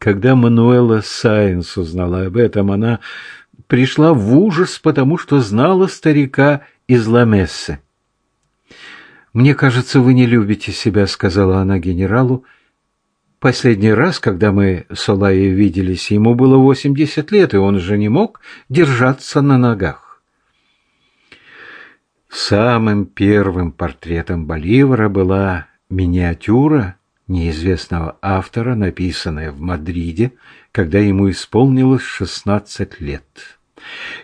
Когда Мануэла Сайенс узнала об этом, она пришла в ужас, потому что знала старика из Ламессы. «Мне кажется, вы не любите себя», — сказала она генералу. «Последний раз, когда мы с Олаей виделись, ему было восемьдесят лет, и он же не мог держаться на ногах». Самым первым портретом Боливара была миниатюра неизвестного автора, написанная в Мадриде, когда ему исполнилось шестнадцать лет.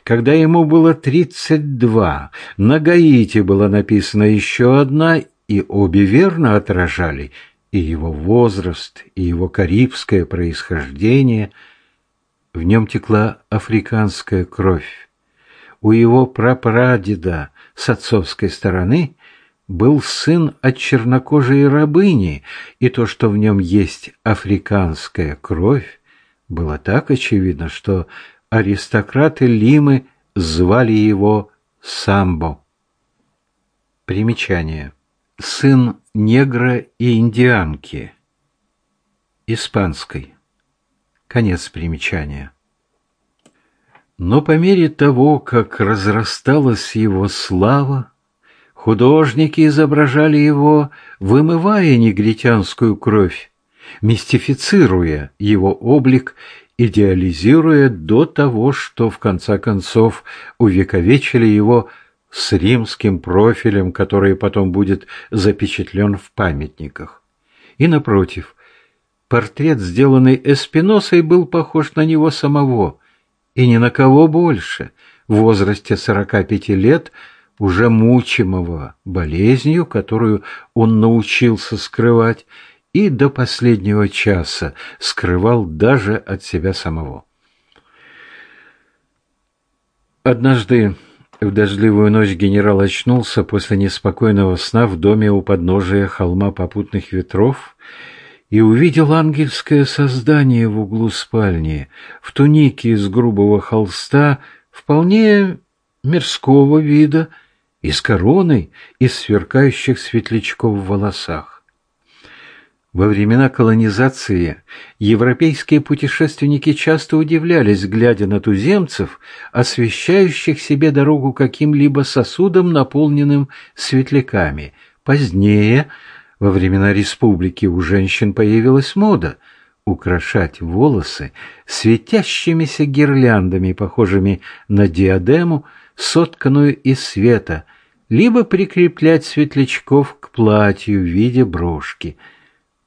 Когда ему было тридцать два, на Гаити была написана еще одна, и обе верно отражали и его возраст, и его карибское происхождение. В нем текла африканская кровь. У его прапрадеда с отцовской стороны был сын от чернокожей рабыни, и то, что в нем есть африканская кровь, было так очевидно, что аристократы Лимы звали его Самбо. Примечание. Сын негра и индианки. Испанской. Конец примечания. Но по мере того, как разрасталась его слава, художники изображали его, вымывая негритянскую кровь, мистифицируя его облик идеализируя до того, что в конце концов увековечили его с римским профилем, который потом будет запечатлен в памятниках. И напротив, портрет, сделанный Эспиносой, был похож на него самого, и ни на кого больше, в возрасте 45 лет, уже мучимого болезнью, которую он научился скрывать, и до последнего часа скрывал даже от себя самого. Однажды в дождливую ночь генерал очнулся после неспокойного сна в доме у подножия холма попутных ветров и увидел ангельское создание в углу спальни, в тунике из грубого холста, вполне мирского вида и с короной из сверкающих светлячков в волосах. Во времена колонизации европейские путешественники часто удивлялись, глядя на туземцев, освещающих себе дорогу каким-либо сосудом, наполненным светляками. Позднее, во времена республики, у женщин появилась мода украшать волосы светящимися гирляндами, похожими на диадему, сотканную из света, либо прикреплять светлячков к платью в виде брошки –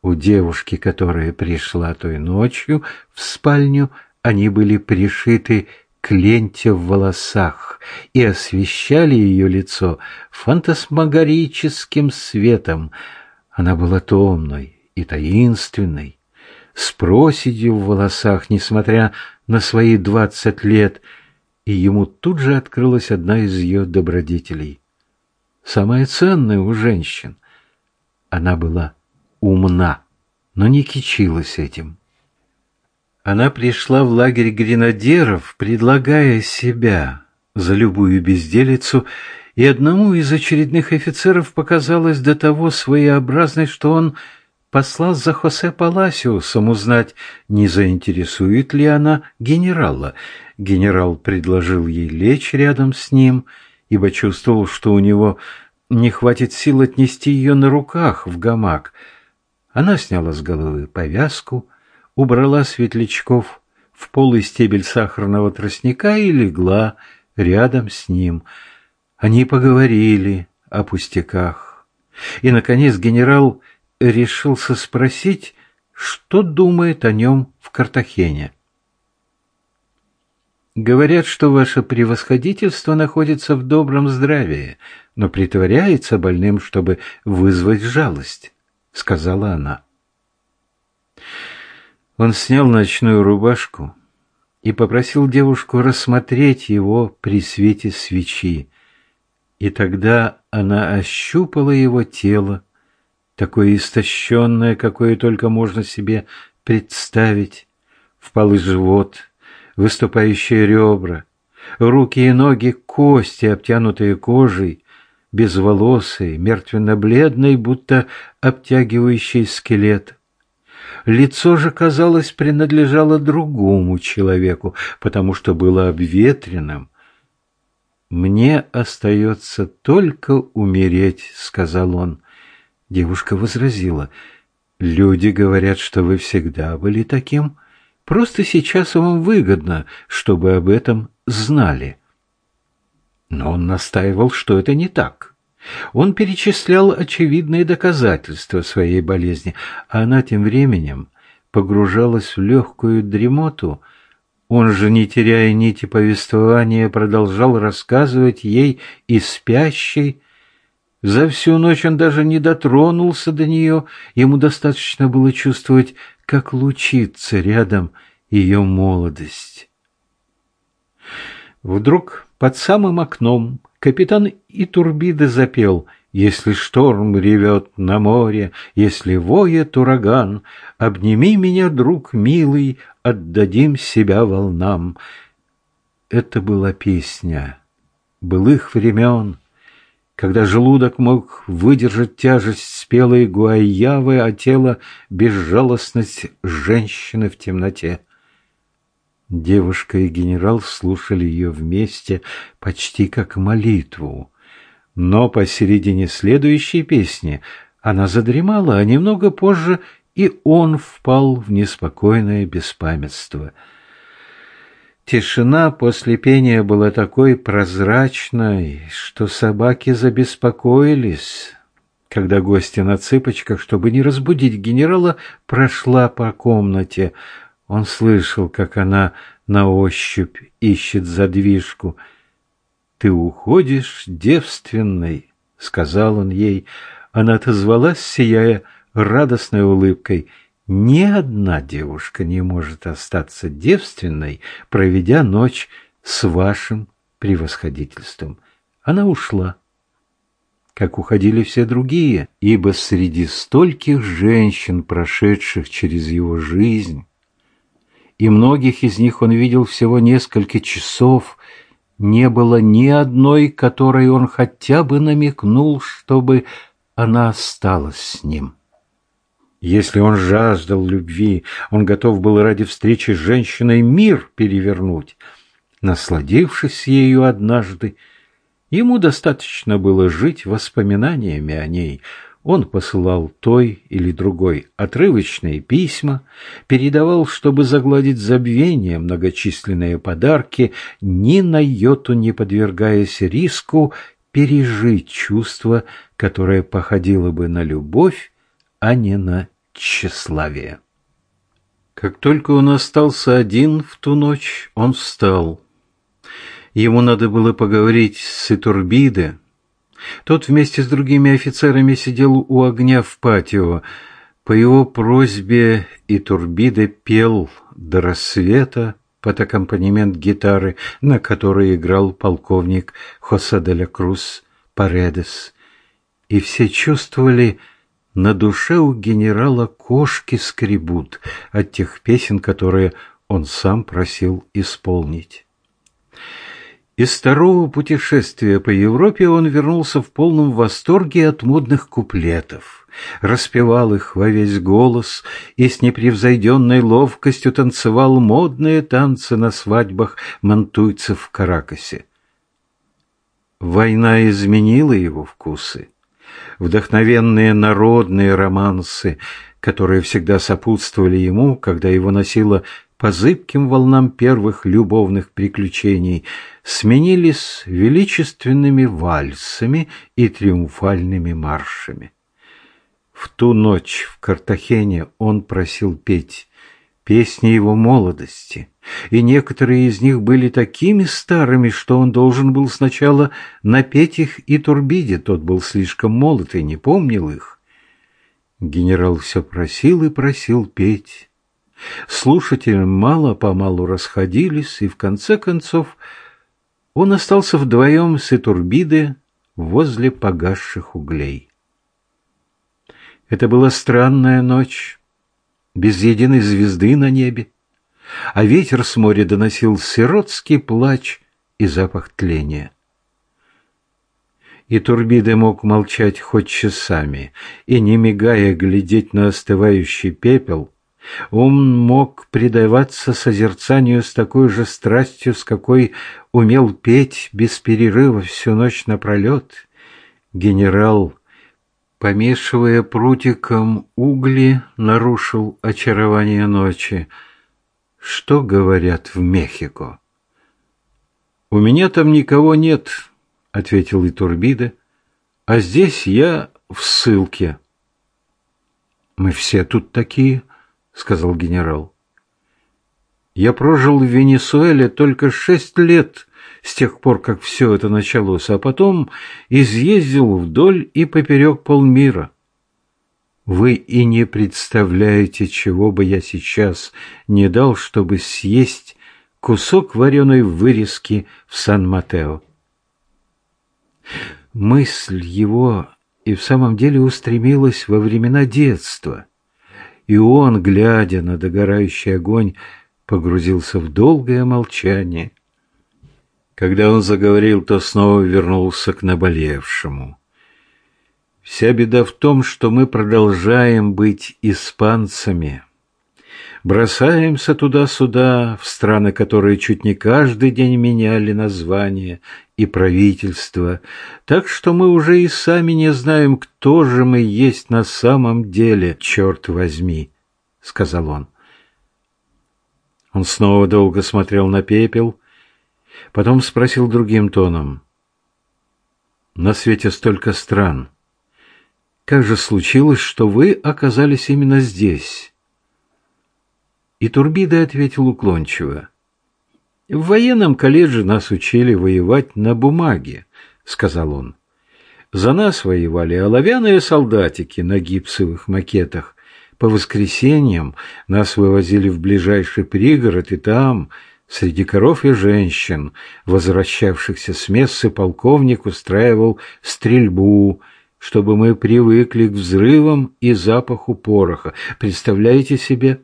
у девушки, которая пришла той ночью в спальню, они были пришиты к ленте в волосах и освещали ее лицо фантасмагорическим светом. Она была томной и таинственной, с проседью в волосах, несмотря на свои двадцать лет, и ему тут же открылась одна из ее добродетелей. Самая ценная у женщин. Она была умна, но не кичилась этим. Она пришла в лагерь гренадеров, предлагая себя за любую безделицу, и одному из очередных офицеров показалось до того своеобразной, что он послал за Хосе Паласиусом узнать, не заинтересует ли она генерала. Генерал предложил ей лечь рядом с ним, ибо чувствовал, что у него не хватит сил отнести ее на руках в гамак — она сняла с головы повязку, убрала светлячков в полый стебель сахарного тростника и легла рядом с ним. Они поговорили о пустяках. И, наконец, генерал решился спросить, что думает о нем в Картахене. Говорят, что ваше превосходительство находится в добром здравии, но притворяется больным, чтобы вызвать жалость. — сказала она. Он снял ночную рубашку и попросил девушку рассмотреть его при свете свечи. И тогда она ощупала его тело, такое истощенное, какое только можно себе представить, впалый живот, выступающие ребра, руки и ноги, кости, обтянутые кожей, безволосый, мертвенно-бледный, будто обтягивающий скелет. Лицо же, казалось, принадлежало другому человеку, потому что было обветренным. «Мне остается только умереть», — сказал он. Девушка возразила. «Люди говорят, что вы всегда были таким. Просто сейчас вам выгодно, чтобы об этом знали». Но он настаивал, что это не так. Он перечислял очевидные доказательства своей болезни, а она тем временем погружалась в легкую дремоту. Он же, не теряя нити повествования, продолжал рассказывать ей и спящей. За всю ночь он даже не дотронулся до нее, ему достаточно было чувствовать, как лучится рядом ее молодость. Вдруг под самым окном капитан Итурбида запел «Если шторм ревет на море, если воет ураган, обними меня, друг милый, отдадим себя волнам». Это была песня былых времен, когда желудок мог выдержать тяжесть спелой гуайявы, а тело — безжалостность женщины в темноте. Девушка и генерал слушали ее вместе, почти как молитву. Но посередине следующей песни она задремала, а немного позже и он впал в неспокойное беспамятство. Тишина после пения была такой прозрачной, что собаки забеспокоились. Когда гостья на цыпочках, чтобы не разбудить генерала, прошла по комнате — он слышал, как она на ощупь ищет задвижку. «Ты уходишь девственной», — сказал он ей. Она отозвалась, сияя радостной улыбкой. «Ни одна девушка не может остаться девственной, проведя ночь с вашим превосходительством». Она ушла как уходили все другие, ибо среди стольких женщин, прошедших через его жизнь, и многих из них он видел всего несколько часов, не было ни одной, которой он хотя бы намекнул, чтобы она осталась с ним. Если он жаждал любви, он готов был ради встречи с женщиной мир перевернуть. Насладившись ею однажды, ему достаточно было жить воспоминаниями о ней — он посылал той или другой отрывочные письма, передавал, чтобы загладить забвение, многочисленные подарки, ни на йоту не подвергаясь риску пережить чувство, которое походило бы на любовь, а не на тщеславие. Как только он остался один в ту ночь, он встал. Ему надо было поговорить с Итурбиде, тот вместе с другими офицерами сидел у огня в патио. По его просьбе и Турбиде пел до рассвета под аккомпанемент гитары, на которой играл полковник Хосе де ла Круз Паредес. И все чувствовали, на душе у генерала кошки скребут от тех песен, которые он сам просил исполнить. Из второго путешествия по Европе он вернулся в полном восторге от модных куплетов, распевал их во весь голос и с непревзойденной ловкостью танцевал модные танцы на свадьбах мантуйцев в Каракасе. Война изменила его вкусы. Вдохновенные народные романсы, которые всегда сопутствовали ему, когда его носило по зыбким волнам первых любовных приключений сменились величественными вальсами и триумфальными маршами. В ту ночь в Картахене он просил петь песни его молодости, и некоторые из них были такими старыми, что он должен был сначала напеть их и Турбиде, тот был слишком молод и не помнил их. Генерал все просил и просил петь, Слушатели мало-помалу расходились, и в конце концов он остался вдвоем с Итурбиде возле погасших углей. Это была странная ночь, без единой звезды на небе, а ветер с моря доносил сиротский плач и запах тления. И Турбиде мог молчать хоть часами и, не мигая, глядеть на остывающий пепел — Он мог предаваться созерцанию с такой же страстью, с какой умел петь без перерыва всю ночь напролет. Генерал, помешивая прутиком угли, нарушил очарование ночи. Что говорят в Мехико? «У меня там никого нет», — ответил Итурбида, — «а здесь я в ссылке». «Мы все тут такие», — сказал генерал. «Я прожил в Венесуэле только шесть лет с тех пор, как все это началось, а потом изъездил вдоль и поперек полмира. Вы и не представляете, чего бы я сейчас не дал, чтобы съесть кусок вареной вырезки в Сан-Матео. Мысль его и в самом деле устремилась во времена детства, и он, глядя на догорающий огонь, погрузился в долгое молчание. Когда он заговорил, то снова вернулся к наболевшему. Вся беда в том, что мы продолжаем быть испанцами. Бросаемся туда-сюда, в страны, которые чуть не каждый день меняли название и правительство, так что мы уже и сами не знаем, кто же мы есть на самом деле, черт возьми, — сказал он. Он снова долго смотрел на пепел, потом спросил другим тоном. «На свете столько стран. Как же случилось, что вы оказались именно здесь?» И Турбида ответил уклончиво. «В военном колледже нас учили воевать на бумаге», — сказал он. «За нас воевали оловянные солдатики на гипсовых макетах. По воскресеньям нас вывозили в ближайший пригород, и там, среди коров и женщин, возвращавшихся с мессы, полковник устраивал стрельбу, чтобы мы привыкли к взрывам и запаху пороха. Представляете себе?»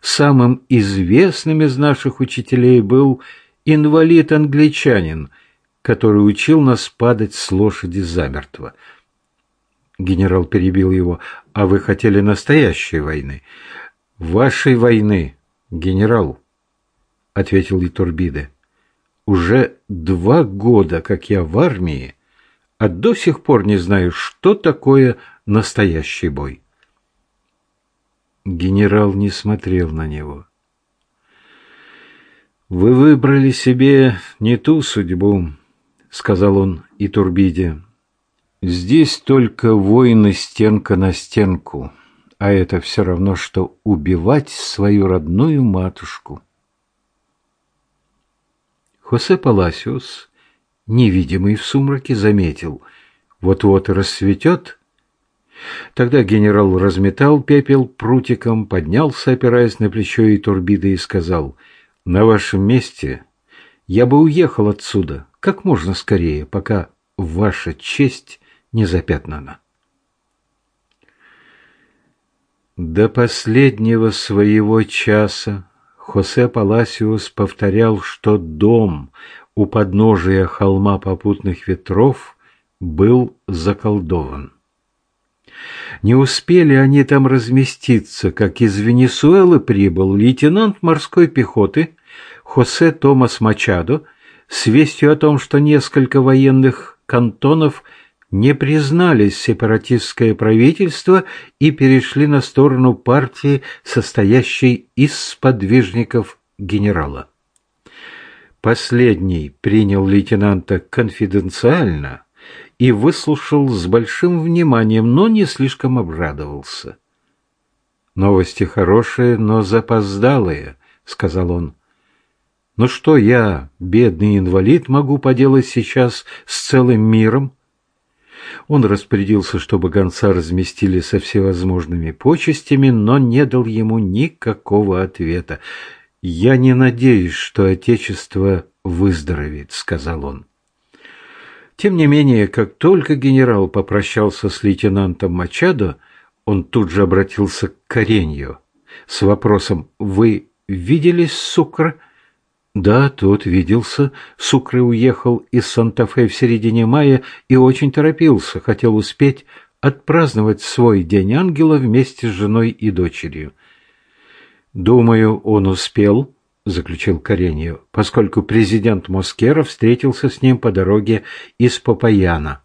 Самым известным из наших учителей был инвалид-англичанин, который учил нас падать с лошади замертво. Генерал перебил его. «А вы хотели настоящей войны?» «Вашей войны, генерал», — ответил Итурбиде. «Уже два года, как я в армии, а до сих пор не знаю, что такое настоящий бой». Генерал не смотрел на него. «Вы выбрали себе не ту судьбу», — сказал он и Турбиде. «Здесь только войны стенка на стенку, а это все равно, что убивать свою родную матушку». Хосе Паласиус, невидимый в сумраке, заметил, вот-вот рассветет, Тогда генерал разметал пепел прутиком, поднялся, опираясь на плечо и турбиды, и сказал, «На вашем месте я бы уехал отсюда как можно скорее, пока ваша честь не запятнана». До последнего своего часа Хосе Паласиус повторял, что дом у подножия холма попутных ветров был заколдован. Не успели они там разместиться, как из Венесуэлы прибыл лейтенант морской пехоты Хосе Томас Мачадо с вестью о том, что несколько военных кантонов не признали сепаратистское правительство и перешли на сторону партии, состоящей из сподвижников генерала. Последний принял лейтенанта конфиденциально, и выслушал с большим вниманием, но не слишком обрадовался. «Новости хорошие, но запоздалые», — сказал он. «Ну что я, бедный инвалид, могу поделать сейчас с целым миром?» Он распорядился, чтобы гонца разместили со всевозможными почестями, но не дал ему никакого ответа. «Я не надеюсь, что Отечество выздоровеет», — сказал он. Тем не менее, как только генерал попрощался с лейтенантом Мачадо, он тут же обратился к Каренью с вопросом «Вы виделись с Сукро?» Да, тот виделся. Сукры уехал из Санта-Фе в середине мая и очень торопился, хотел успеть отпраздновать свой День Ангела вместе с женой и дочерью. Думаю, он успел, заключил Кареньев, поскольку президент Москера встретился с ним по дороге из Попаяна.